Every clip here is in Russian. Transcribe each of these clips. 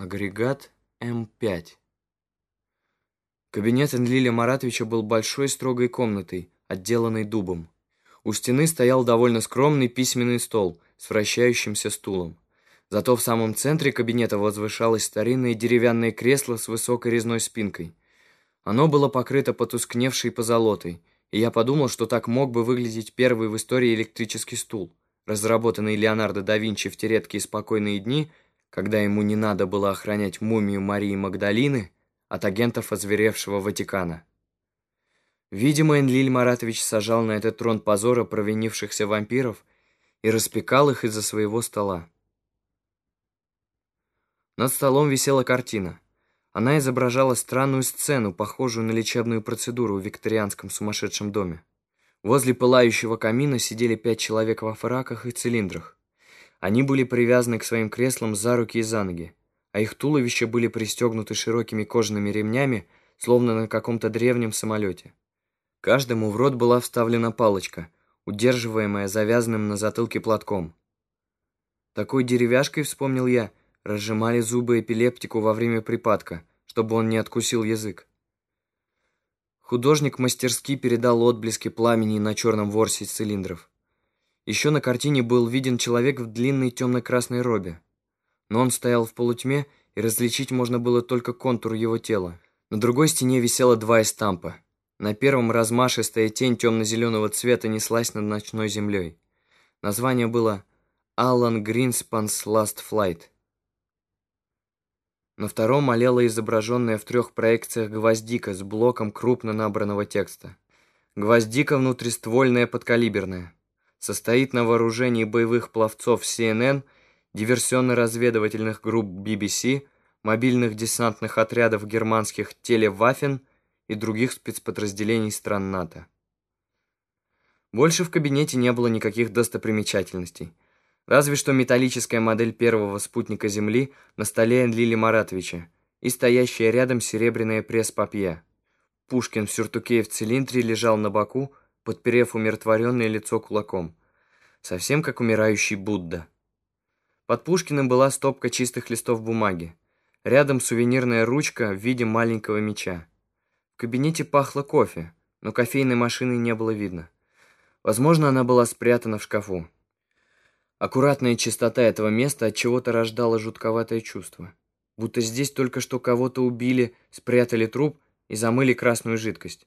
Агрегат М5. Кабинет Энлиля Маратовича был большой строгой комнатой, отделанной дубом. У стены стоял довольно скромный письменный стол с вращающимся стулом. Зато в самом центре кабинета возвышалось старинное деревянное кресло с высокой резной спинкой. Оно было покрыто потускневшей позолотой, и я подумал, что так мог бы выглядеть первый в истории электрический стул, разработанный Леонардо да Винчи в те редкие спокойные дни, когда ему не надо было охранять мумию Марии Магдалины от агентов озверевшего Ватикана. Видимо, Энлиль Маратович сажал на этот трон позора провинившихся вампиров и распекал их из-за своего стола. Над столом висела картина. Она изображала странную сцену, похожую на лечебную процедуру в викторианском сумасшедшем доме. Возле пылающего камина сидели пять человек во фраках и цилиндрах. Они были привязаны к своим креслам за руки и за ноги а их туловища были пристегнуты широкими кожаными ремнями, словно на каком-то древнем самолете. Каждому в рот была вставлена палочка, удерживаемая завязанным на затылке платком. Такой деревяшкой, вспомнил я, разжимали зубы эпилептику во время припадка, чтобы он не откусил язык. Художник мастерски передал отблески пламени на черном ворсе цилиндров. Еще на картине был виден человек в длинной темно-красной робе но он стоял в полутьме, и различить можно было только контур его тела. На другой стене висело два эстампа. На первом размашистая тень темно-зеленого цвета неслась над ночной землей. Название было «Аллан Гринспанс Last Flight». На втором олела изображенная в трех проекциях гвоздика с блоком крупно набранного текста. Гвоздика внутриствольная подкалиберная. Состоит на вооружении боевых пловцов CNN – диверсионно-разведывательных групп BBC, мобильных десантных отрядов германских телеваффен и других спецподразделений стран НАТО. Больше в кабинете не было никаких достопримечательностей. Разве что металлическая модель первого спутника Земли на столе Энлили Маратовича и стоящая рядом серебряная пресс-папье. Пушкин в сюртуке и в цилиндре лежал на боку, подперев умиротворенное лицо кулаком. Совсем как умирающий Будда. Под Пушкиным была стопка чистых листов бумаги. Рядом сувенирная ручка в виде маленького меча. В кабинете пахло кофе, но кофейной машины не было видно. Возможно, она была спрятана в шкафу. Аккуратная чистота этого места от чего-то рождала жутковатое чувство. Будто здесь только что кого-то убили, спрятали труп и замыли красную жидкость.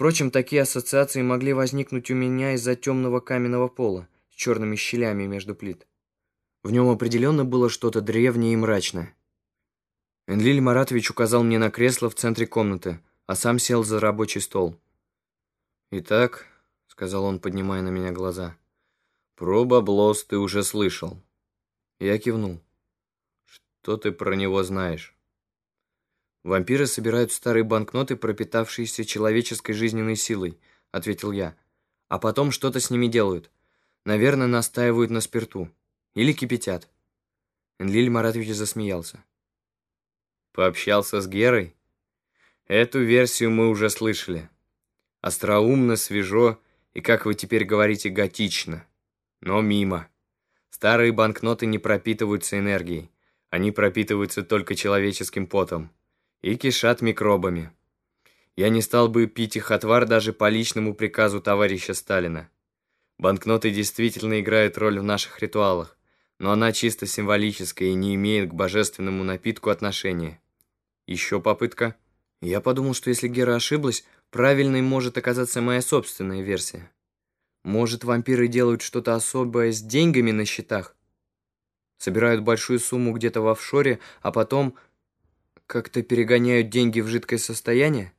Впрочем, такие ассоциации могли возникнуть у меня из-за темного каменного пола с черными щелями между плит. В нем определенно было что-то древнее и мрачное. Энлиль Маратович указал мне на кресло в центре комнаты, а сам сел за рабочий стол. «Итак», — сказал он, поднимая на меня глаза, — «про баблос ты уже слышал». Я кивнул. «Что ты про него знаешь?» «Вампиры собирают старые банкноты, пропитавшиеся человеческой жизненной силой», — ответил я. «А потом что-то с ними делают. Наверное, настаивают на спирту». Или кипятят. Энлиль Маратович засмеялся. Пообщался с Герой? Эту версию мы уже слышали. Остроумно, свежо и, как вы теперь говорите, готично. Но мимо. Старые банкноты не пропитываются энергией. Они пропитываются только человеческим потом. И кишат микробами. Я не стал бы пить их отвар даже по личному приказу товарища Сталина. Банкноты действительно играют роль в наших ритуалах но она чисто символическая и не имеет к божественному напитку отношения. Еще попытка. Я подумал, что если Гера ошиблась, правильной может оказаться моя собственная версия. Может, вампиры делают что-то особое с деньгами на счетах? Собирают большую сумму где-то в офшоре, а потом как-то перегоняют деньги в жидкое состояние?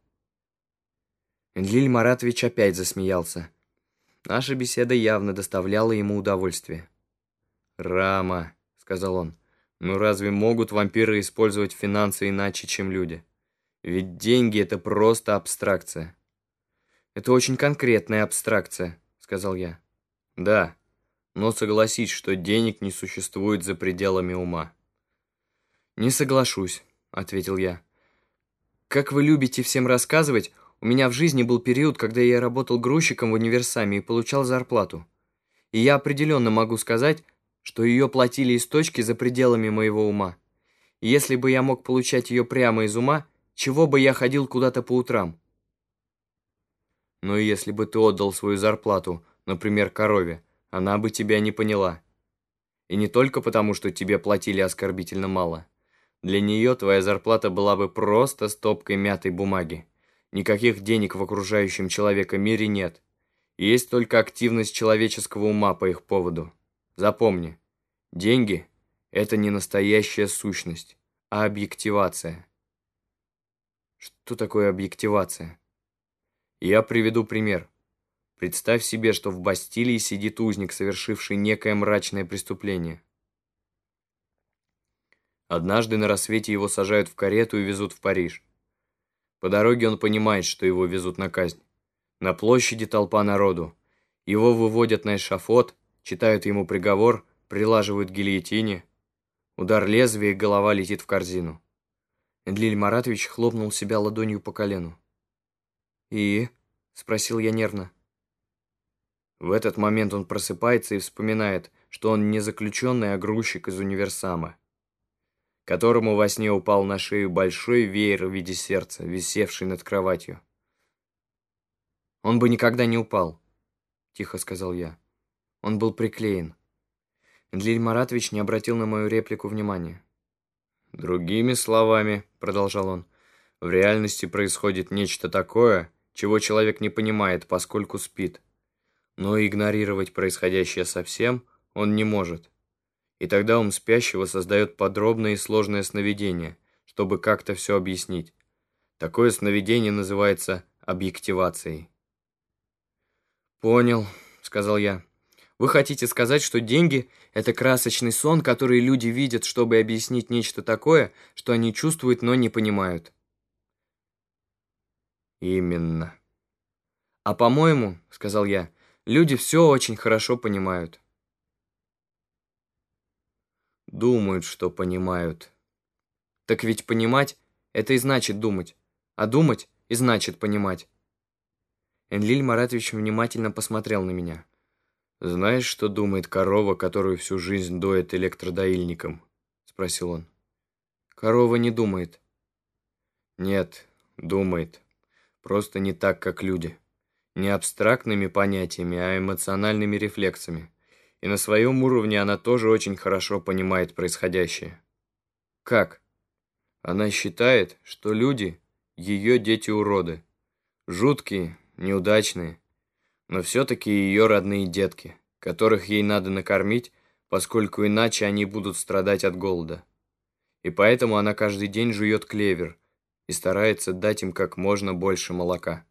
Энлиль Маратович опять засмеялся. Наша беседа явно доставляла ему удовольствие. «Рама», — сказал он, — «ну разве могут вампиры использовать финансы иначе, чем люди? Ведь деньги — это просто абстракция». «Это очень конкретная абстракция», — сказал я. «Да, но согласись, что денег не существует за пределами ума». «Не соглашусь», — ответил я. «Как вы любите всем рассказывать, у меня в жизни был период, когда я работал грузчиком в универсаме и получал зарплату. И я определенно могу сказать, что ее платили из точки за пределами моего ума. Если бы я мог получать ее прямо из ума, чего бы я ходил куда-то по утрам? Но если бы ты отдал свою зарплату, например, корове, она бы тебя не поняла. И не только потому, что тебе платили оскорбительно мало. Для нее твоя зарплата была бы просто стопкой мятой бумаги. Никаких денег в окружающем человека мире нет. Есть только активность человеческого ума по их поводу. Запомни, деньги – это не настоящая сущность, а объективация. Что такое объективация? Я приведу пример. Представь себе, что в Бастилии сидит узник, совершивший некое мрачное преступление. Однажды на рассвете его сажают в карету и везут в Париж. По дороге он понимает, что его везут на казнь. На площади толпа народу. Его выводят на эшафот, читают ему приговор, прилаживают к гильотине. Удар лезвия, и голова летит в корзину. Энлиль Маратович хлопнул себя ладонью по колену. «И?» — спросил я нервно. В этот момент он просыпается и вспоминает, что он не заключенный, а грузчик из универсама которому во сне упал на шею большой веер в виде сердца, висевший над кроватью. «Он бы никогда не упал», — тихо сказал я. «Он был приклеен». Энлиль Маратович не обратил на мою реплику внимания. «Другими словами», — продолжал он, — «в реальности происходит нечто такое, чего человек не понимает, поскольку спит. Но игнорировать происходящее совсем он не может и тогда ум спящего создает подробное и сложное сновидение, чтобы как-то все объяснить. Такое сновидение называется объективацией. «Понял», — сказал я. «Вы хотите сказать, что деньги — это красочный сон, который люди видят, чтобы объяснить нечто такое, что они чувствуют, но не понимают?» «Именно». «А по-моему, — сказал я, — люди все очень хорошо понимают». Думают, что понимают. Так ведь понимать — это и значит думать. А думать — и значит понимать. Энлиль Маратович внимательно посмотрел на меня. «Знаешь, что думает корова, которую всю жизнь доет электродоильником?» — спросил он. «Корова не думает». «Нет, думает. Просто не так, как люди. Не абстрактными понятиями, а эмоциональными рефлексами и на своем уровне она тоже очень хорошо понимает происходящее. Как? Она считает, что люди – ее дети-уроды. Жуткие, неудачные, но все-таки ее родные детки, которых ей надо накормить, поскольку иначе они будут страдать от голода. И поэтому она каждый день жует клевер и старается дать им как можно больше молока.